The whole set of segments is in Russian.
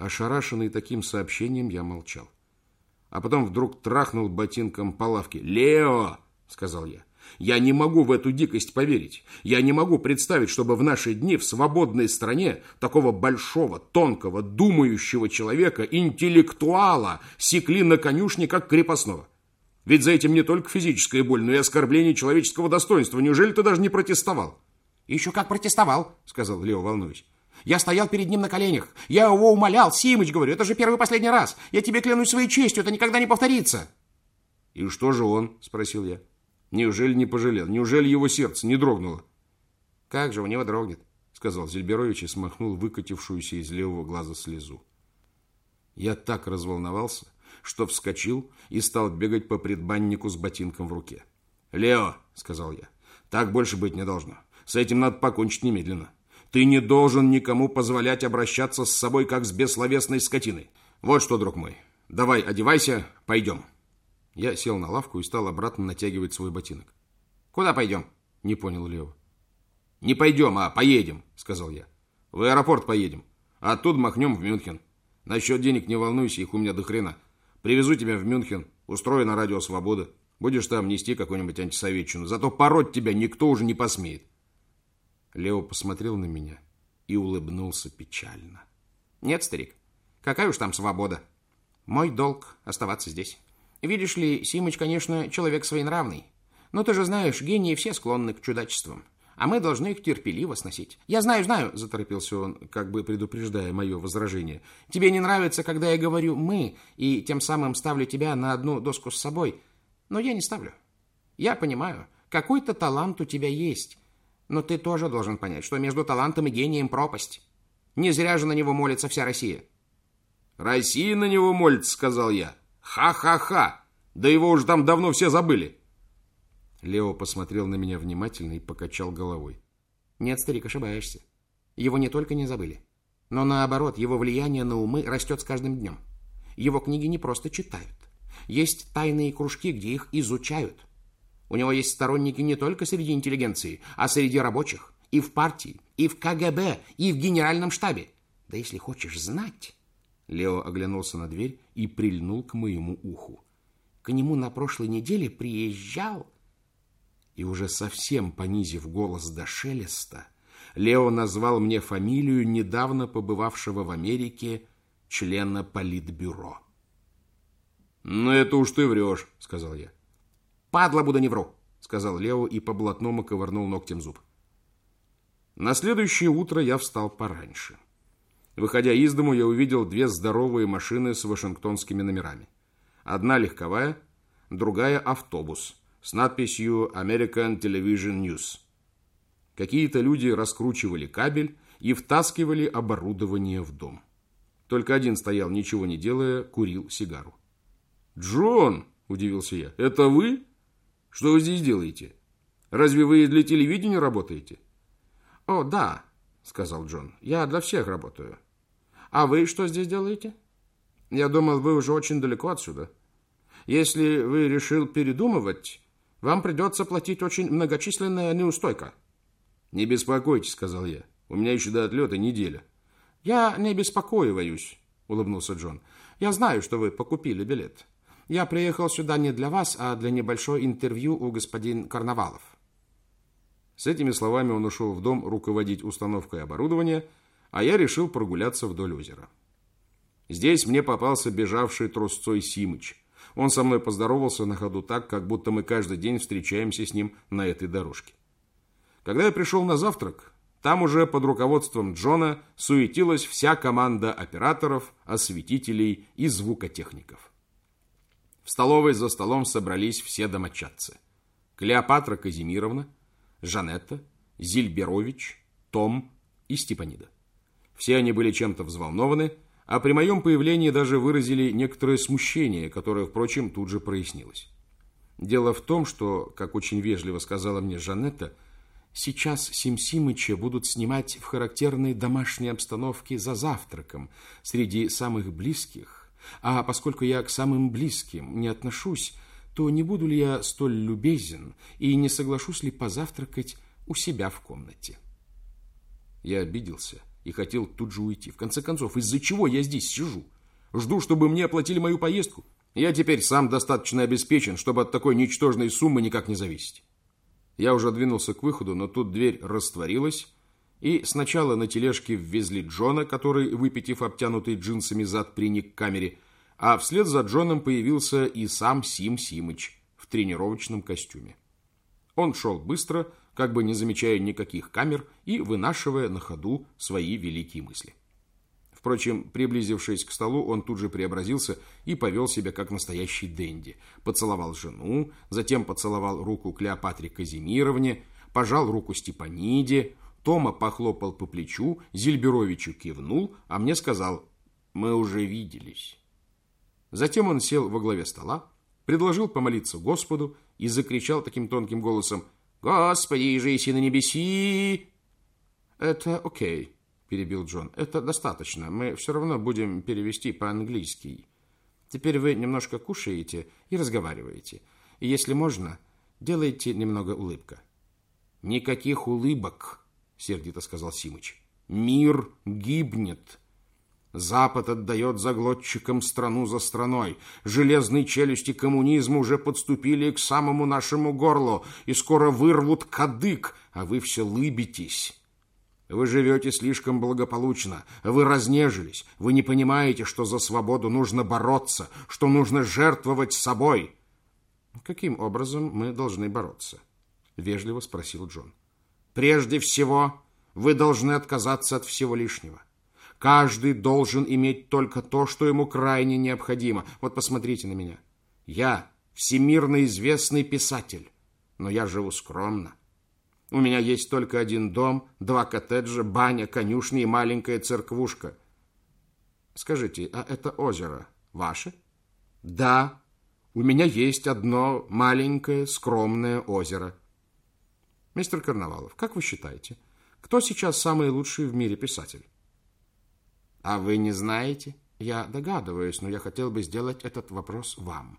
Ошарашенный таким сообщением, я молчал. А потом вдруг трахнул ботинком по лавке. «Лео!» — сказал я. «Я не могу в эту дикость поверить. Я не могу представить, чтобы в наши дни в свободной стране такого большого, тонкого, думающего человека, интеллектуала, секли на конюшне, как крепостного. Ведь за этим не только физическая боль, но и оскорбление человеческого достоинства. Неужели ты даже не протестовал?» «Еще как протестовал», — сказал Лео, волнуясь. Я стоял перед ним на коленях. Я его умолял. Симыч, говорю, это же первый и последний раз. Я тебе клянусь своей честью, это никогда не повторится. И что же он? Спросил я. Неужели не пожалел? Неужели его сердце не дрогнуло? Как же у него дрогнет, сказал Зельберович и смахнул выкатившуюся из левого глаза слезу. Я так разволновался, что вскочил и стал бегать по предбаннику с ботинком в руке. «Лео», — сказал я, — «так больше быть не должно. С этим надо покончить немедленно. Ты не должен никому позволять обращаться с собой, как с бессловесной скотиной. Вот что, друг мой, давай одевайся, пойдем. Я сел на лавку и стал обратно натягивать свой ботинок. Куда пойдем? Не понял Лева. Не пойдем, а поедем, сказал я. В аэропорт поедем. А оттуда махнем в Мюнхен. Насчет денег не волнуйся, их у меня до хрена. Привезу тебя в Мюнхен, устрою на радио «Свобода». Будешь там нести какую-нибудь антисоветчину. Зато пороть тебя никто уже не посмеет. Лео посмотрел на меня и улыбнулся печально. Нет, старик, какая уж там свобода. Мой долг оставаться здесь. Видишь ли, Симыч, конечно, человек своенравный. Но ты же знаешь, гении все склонны к чудачествам. А мы должны их терпеливо сносить. Я знаю, знаю, заторопился он, как бы предупреждая мое возражение. Тебе не нравится, когда я говорю «мы», и тем самым ставлю тебя на одну доску с собой. Но я не ставлю. Я понимаю, какой-то талант у тебя есть. Но ты тоже должен понять, что между талантом и гением пропасть. Не зря же на него молится вся Россия. «Россия на него молится», — сказал я. «Ха-ха-ха! Да его уже там давно все забыли!» Лео посмотрел на меня внимательно и покачал головой. «Нет, старик, ошибаешься. Его не только не забыли, но наоборот, его влияние на умы растет с каждым днем. Его книги не просто читают. Есть тайные кружки, где их изучают. У него есть сторонники не только среди интеллигенции, а среди рабочих, и в партии, и в КГБ, и в генеральном штабе. Да если хочешь знать... Лео оглянулся на дверь и прильнул к моему уху. К нему на прошлой неделе приезжал... И уже совсем понизив голос до шелеста, Лео назвал мне фамилию недавно побывавшего в Америке члена политбюро. «Ну, это уж ты врешь», — сказал я. Падла буду не вру, сказал Лео и по блатному ковырнул ногтем зуб. На следующее утро я встал пораньше. Выходя из дому, я увидел две здоровые машины с вашингтонскими номерами. Одна легковая, другая автобус с надписью American Television News. Какие-то люди раскручивали кабель и втаскивали оборудование в дом. Только один стоял, ничего не делая, курил сигару. «Джон!» – удивился я. «Это вы?» Что вы здесь делаете? Разве вы для телевидения работаете? О, да, сказал Джон. Я для всех работаю. А вы что здесь делаете? Я думал, вы уже очень далеко отсюда. Если вы решил передумывать, вам придется платить очень многочисленная неустойка. Не беспокойтесь, сказал я. У меня еще до отлета неделя. Я не беспокоиваюсь, улыбнулся Джон. Я знаю, что вы покупили билет. Я приехал сюда не для вас, а для небольшой интервью у господин Карнавалов. С этими словами он ушел в дом руководить установкой оборудования, а я решил прогуляться вдоль озера. Здесь мне попался бежавший трусцой Симыч. Он со мной поздоровался на ходу так, как будто мы каждый день встречаемся с ним на этой дорожке. Когда я пришел на завтрак, там уже под руководством Джона суетилась вся команда операторов, осветителей и звукотехников. В столовой за столом собрались все домочадцы. Клеопатра Казимировна, Жанетта, Зильберович, Том и Степанида. Все они были чем-то взволнованы, а при моем появлении даже выразили некоторое смущение, которое, впрочем, тут же прояснилось. Дело в том, что, как очень вежливо сказала мне Жанетта, сейчас Симсимыча будут снимать в характерной домашней обстановке за завтраком среди самых близких, а поскольку я к самым близким не отношусь, то не буду ли я столь любезен и не соглашусь ли позавтракать у себя в комнате? Я обиделся и хотел тут же уйти. В конце концов, из-за чего я здесь сижу? Жду, чтобы мне оплатили мою поездку. Я теперь сам достаточно обеспечен, чтобы от такой ничтожной суммы никак не зависеть. Я уже двинулся к выходу, но тут дверь растворилась, и сначала на тележке ввезли Джона, который, выпитив обтянутый джинсами зад, приник к камере, а вслед за Джоном появился и сам Сим Симыч в тренировочном костюме. Он шел быстро, как бы не замечая никаких камер и вынашивая на ходу свои великие мысли. Впрочем, приблизившись к столу, он тут же преобразился и повел себя как настоящий денди. Поцеловал жену, затем поцеловал руку Клеопатре Казимировне, пожал руку Степаниде, Тома похлопал по плечу, Зильберовичу кивнул, а мне сказал «Мы уже виделись». Затем он сел во главе стола, предложил помолиться Господу и закричал таким тонким голосом «Господи, жиси на небеси!» «Это окей», — перебил Джон. «Это достаточно. Мы все равно будем перевести по-английски. Теперь вы немножко кушаете и разговариваете. И если можно, делайте немного улыбка». «Никаких улыбок», — сердито сказал Симыч. «Мир гибнет». Запад отдает заглотчикам страну за страной. Железные челюсти коммунизма уже подступили к самому нашему горлу и скоро вырвут кадык, а вы все лыбитесь. Вы живете слишком благополучно, вы разнежились, вы не понимаете, что за свободу нужно бороться, что нужно жертвовать собой. Каким образом мы должны бороться? Вежливо спросил Джон. Прежде всего, вы должны отказаться от всего лишнего. Каждый должен иметь только то, что ему крайне необходимо. Вот посмотрите на меня. Я всемирно известный писатель, но я живу скромно. У меня есть только один дом, два коттеджа, баня, конюшня и маленькая церквушка. Скажите, а это озеро ваше? Да, у меня есть одно маленькое скромное озеро. Мистер Карнавалов, как вы считаете, кто сейчас самый лучший в мире писатель? А вы не знаете? Я догадываюсь, но я хотел бы сделать этот вопрос вам.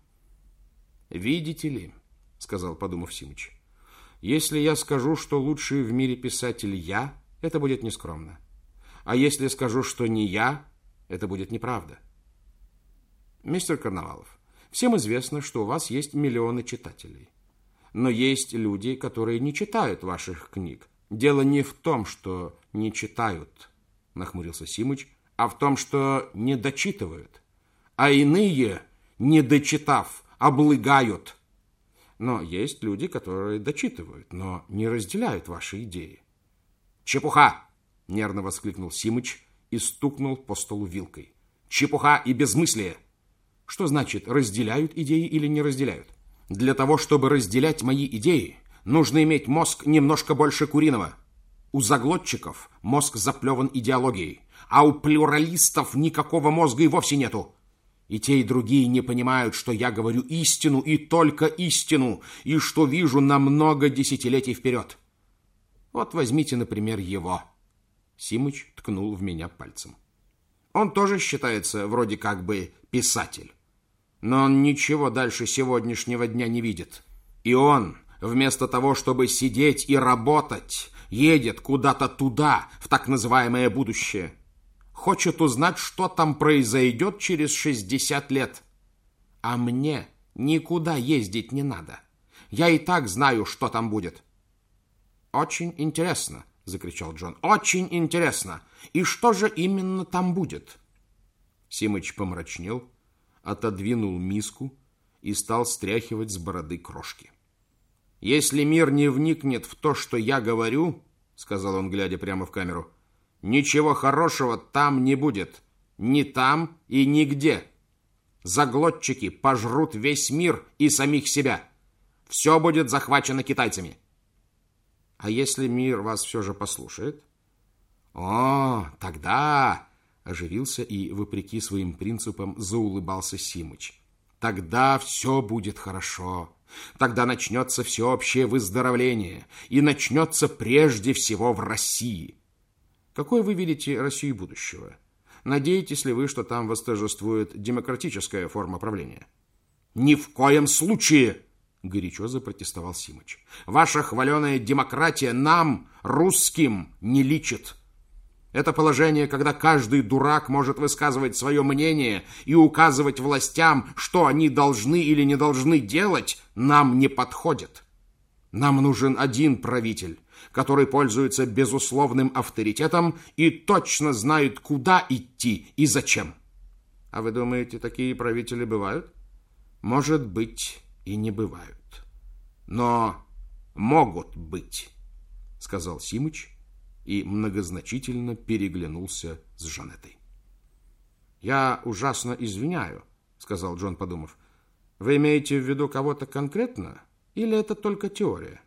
Видите ли, сказал, подумав Симыч, если я скажу, что лучший в мире писатель я, это будет нескромно. А если скажу, что не я, это будет неправда. Мистер Карнавалов, всем известно, что у вас есть миллионы читателей. Но есть люди, которые не читают ваших книг. Дело не в том, что не читают, нахмурился Симыч, а в том, что не дочитывают. А иные, не дочитав, облыгают. Но есть люди, которые дочитывают, но не разделяют ваши идеи. «Чепуха!» — нервно воскликнул Симыч и стукнул по столу вилкой. «Чепуха и безмыслие!» Что значит разделяют идеи или не разделяют? Для того, чтобы разделять мои идеи, нужно иметь мозг немножко больше куриного. У заглотчиков мозг заплеван идеологией, а у плюралистов никакого мозга и вовсе нету. И те, и другие не понимают, что я говорю истину и только истину, и что вижу на много десятилетий вперед. Вот возьмите, например, его. Симыч ткнул в меня пальцем. Он тоже считается вроде как бы писатель. Но он ничего дальше сегодняшнего дня не видит. И он, вместо того, чтобы сидеть и работать, едет куда-то туда, в так называемое будущее. Хочет узнать, что там произойдет через 60 лет. А мне никуда ездить не надо. Я и так знаю, что там будет. Очень интересно, закричал Джон. Очень интересно. И что же именно там будет? Симыч помрачнел, отодвинул миску и стал стряхивать с бороды крошки. «Если мир не вникнет в то, что я говорю, — сказал он, глядя прямо в камеру, — ничего хорошего там не будет. Ни там и нигде. Заглотчики пожрут весь мир и самих себя. Все будет захвачено китайцами. А если мир вас все же послушает? О, тогда... Оживился и, вопреки своим принципам, заулыбался Симыч. Тогда все будет хорошо. Тогда начнется всеобщее выздоровление, и начнется прежде всего в России. Какой вы видите Россию будущего? Надеетесь ли вы, что там восторжествует демократическая форма правления? Ни в коем случае! Горячо запротестовал Симыч. Ваша хваленая демократия нам, русским, не личит. Это положение, когда каждый дурак может высказывать свое мнение и указывать властям, что они должны или не должны делать, нам не подходит. Нам нужен один правитель, который пользуется безусловным авторитетом и точно знает, куда идти и зачем. А вы думаете, такие правители бывают? Может быть, и не бывают. Но могут быть, сказал Симыч и многозначительно переглянулся с Жанетой. «Я ужасно извиняю», — сказал Джон, подумав. «Вы имеете в виду кого-то конкретно, или это только теория?»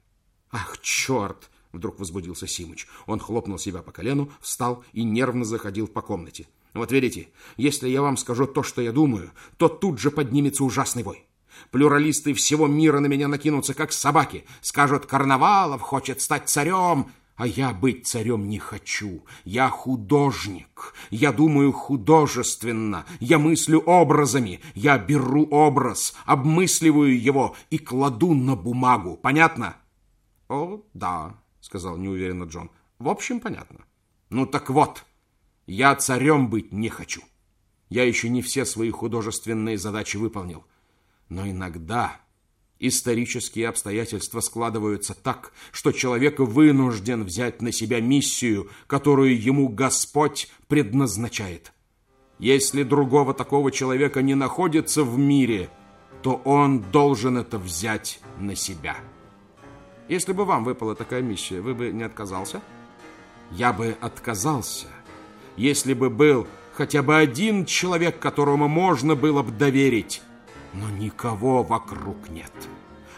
«Ах, черт!» — вдруг возбудился Симыч. Он хлопнул себя по колену, встал и нервно заходил по комнате. «Вот видите, если я вам скажу то, что я думаю, то тут же поднимется ужасный вой. Плюралисты всего мира на меня накинутся, как собаки. Скажут, Карнавалов хочет стать царем. А я быть царем не хочу. Я художник. Я думаю художественно. Я мыслю образами. Я беру образ, обмысливаю его и кладу на бумагу. Понятно? О, да, сказал неуверенно Джон. В общем, понятно. Ну так вот, я царем быть не хочу. Я еще не все свои художественные задачи выполнил. Но иногда Исторические обстоятельства складываются так, что человек вынужден взять на себя миссию, которую ему Господь предназначает. Если другого такого человека не находится в мире, то он должен это взять на себя. Если бы вам выпала такая миссия, вы бы не отказался? Я бы отказался, если бы был хотя бы один человек, которому можно было бы доверить но никого вокруг нет.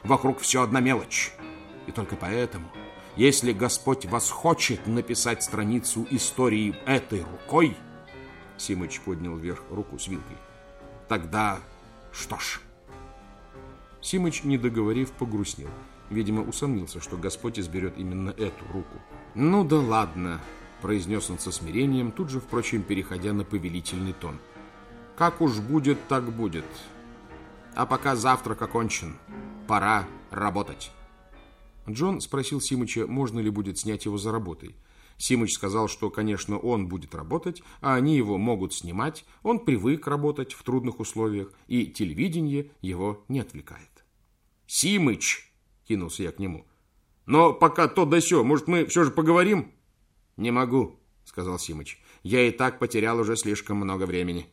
Вокруг все одна мелочь. И только поэтому, если Господь вас хочет написать страницу истории этой рукой, Симыч поднял вверх руку с вилкой, тогда что ж... Симыч, не договорив, погрустнел. Видимо, усомнился, что Господь изберет именно эту руку. «Ну да ладно», — произнес он со смирением, тут же, впрочем, переходя на повелительный тон. «Как уж будет, так будет. А пока завтрак окончен, пора работать. Джон спросил Симыча, можно ли будет снять его за работой. Симыч сказал, что, конечно, он будет работать, а они его могут снимать. Он привык работать в трудных условиях, и телевидение его не отвлекает. «Симыч!» — кинулся я к нему. «Но пока то да сё, может, мы все же поговорим?» «Не могу», — сказал Симыч. «Я и так потерял уже слишком много времени».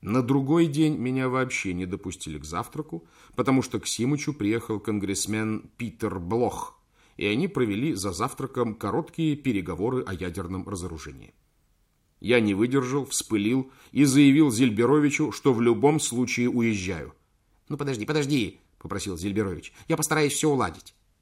На другой день меня вообще не допустили к завтраку, потому что к Симычу приехал конгрессмен Питер Блох, и они провели за завтраком короткие переговоры о ядерном разоружении. Я не выдержал, вспылил и заявил Зельберовичу, что в любом случае уезжаю. «Ну подожди, подожди», — попросил Зельберович, — «я постараюсь все уладить».